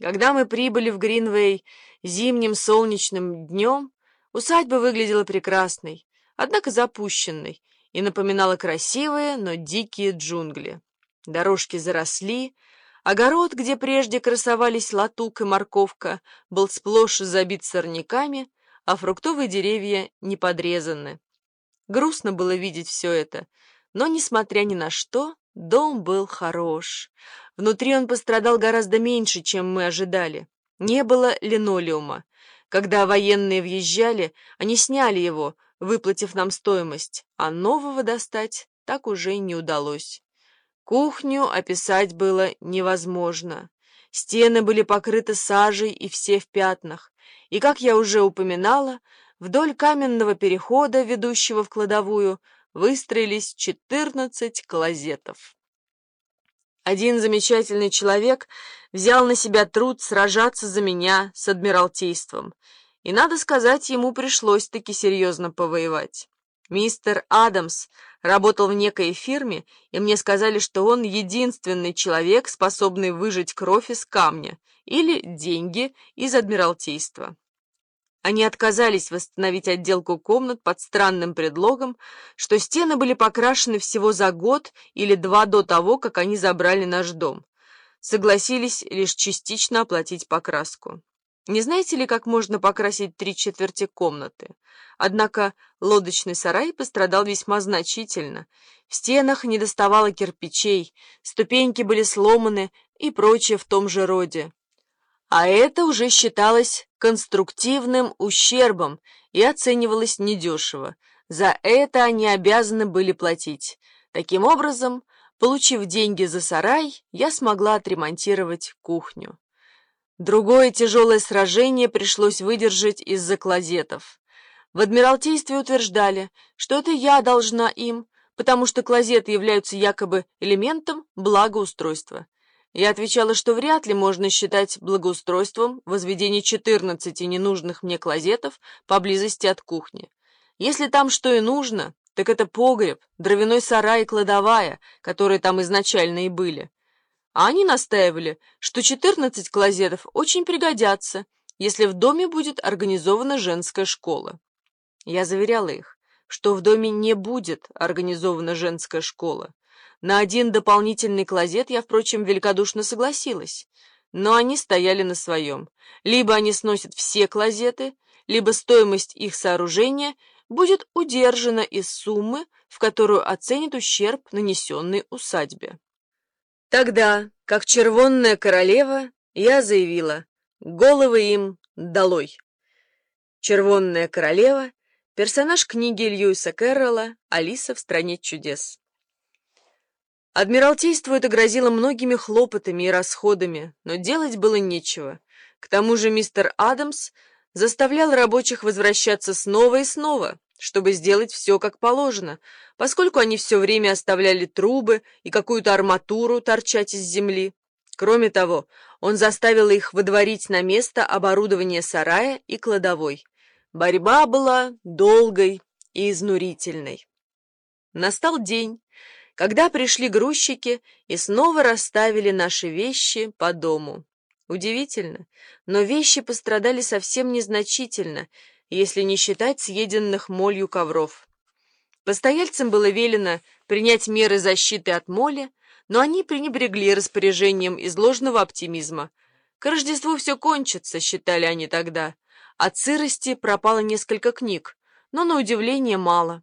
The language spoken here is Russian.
Когда мы прибыли в Гринвей зимним солнечным днем, усадьба выглядела прекрасной, однако запущенной, и напоминала красивые, но дикие джунгли. Дорожки заросли, огород, где прежде красовались латук и морковка, был сплошь забит сорняками, а фруктовые деревья не подрезаны. Грустно было видеть все это, но, несмотря ни на что, дом был хорош. Внутри он пострадал гораздо меньше, чем мы ожидали. Не было линолеума. Когда военные въезжали, они сняли его, выплатив нам стоимость, а нового достать так уже не удалось. Кухню описать было невозможно. Стены были покрыты сажей и все в пятнах, и, как я уже упоминала, вдоль каменного перехода, ведущего в кладовую, выстроились четырнадцать клозетов. Один замечательный человек взял на себя труд сражаться за меня с Адмиралтейством, и, надо сказать, ему пришлось-таки серьезно повоевать. Мистер Адамс работал в некой фирме, и мне сказали, что он единственный человек, способный выжать кровь из камня или деньги из Адмиралтейства. Они отказались восстановить отделку комнат под странным предлогом, что стены были покрашены всего за год или два до того, как они забрали наш дом. Согласились лишь частично оплатить покраску. Не знаете ли, как можно покрасить три четверти комнаты? Однако лодочный сарай пострадал весьма значительно. В стенах не доставало кирпичей, ступеньки были сломаны и прочее в том же роде. А это уже считалось конструктивным ущербом и оценивалось недешево. За это они обязаны были платить. Таким образом, получив деньги за сарай, я смогла отремонтировать кухню. Другое тяжелое сражение пришлось выдержать из-за клозетов. В Адмиралтействе утверждали, что это я должна им, потому что клозеты являются якобы элементом благоустройства. Я отвечала, что вряд ли можно считать благоустройством возведение 14 ненужных мне клозетов поблизости от кухни. Если там что и нужно, так это погреб, дровяной сарай и кладовая, которые там изначально и были. А они настаивали, что 14 клозетов очень пригодятся, если в доме будет организована женская школа. Я заверяла их, что в доме не будет организована женская школа, на один дополнительный клозет я, впрочем, великодушно согласилась. Но они стояли на своем. Либо они сносят все клозеты, либо стоимость их сооружения будет удержана из суммы, в которую оценит ущерб, нанесенный усадьбе. Тогда, как червонная королева, я заявила «Головы им долой!». Червонная королева — персонаж книги Льюиса Кэрролла «Алиса в стране чудес». Адмиралтейству это грозило многими хлопотами и расходами, но делать было нечего. К тому же мистер Адамс заставлял рабочих возвращаться снова и снова, чтобы сделать все как положено, поскольку они все время оставляли трубы и какую-то арматуру торчать из земли. Кроме того, он заставил их выдворить на место оборудование сарая и кладовой. Борьба была долгой и изнурительной. Настал день, когда пришли грузчики и снова расставили наши вещи по дому. Удивительно, но вещи пострадали совсем незначительно, если не считать съеденных молью ковров. Постояльцам было велено принять меры защиты от моли, но они пренебрегли распоряжением из ложного оптимизма. К Рождеству все кончится, считали они тогда. От сырости пропало несколько книг, но, на удивление, мало.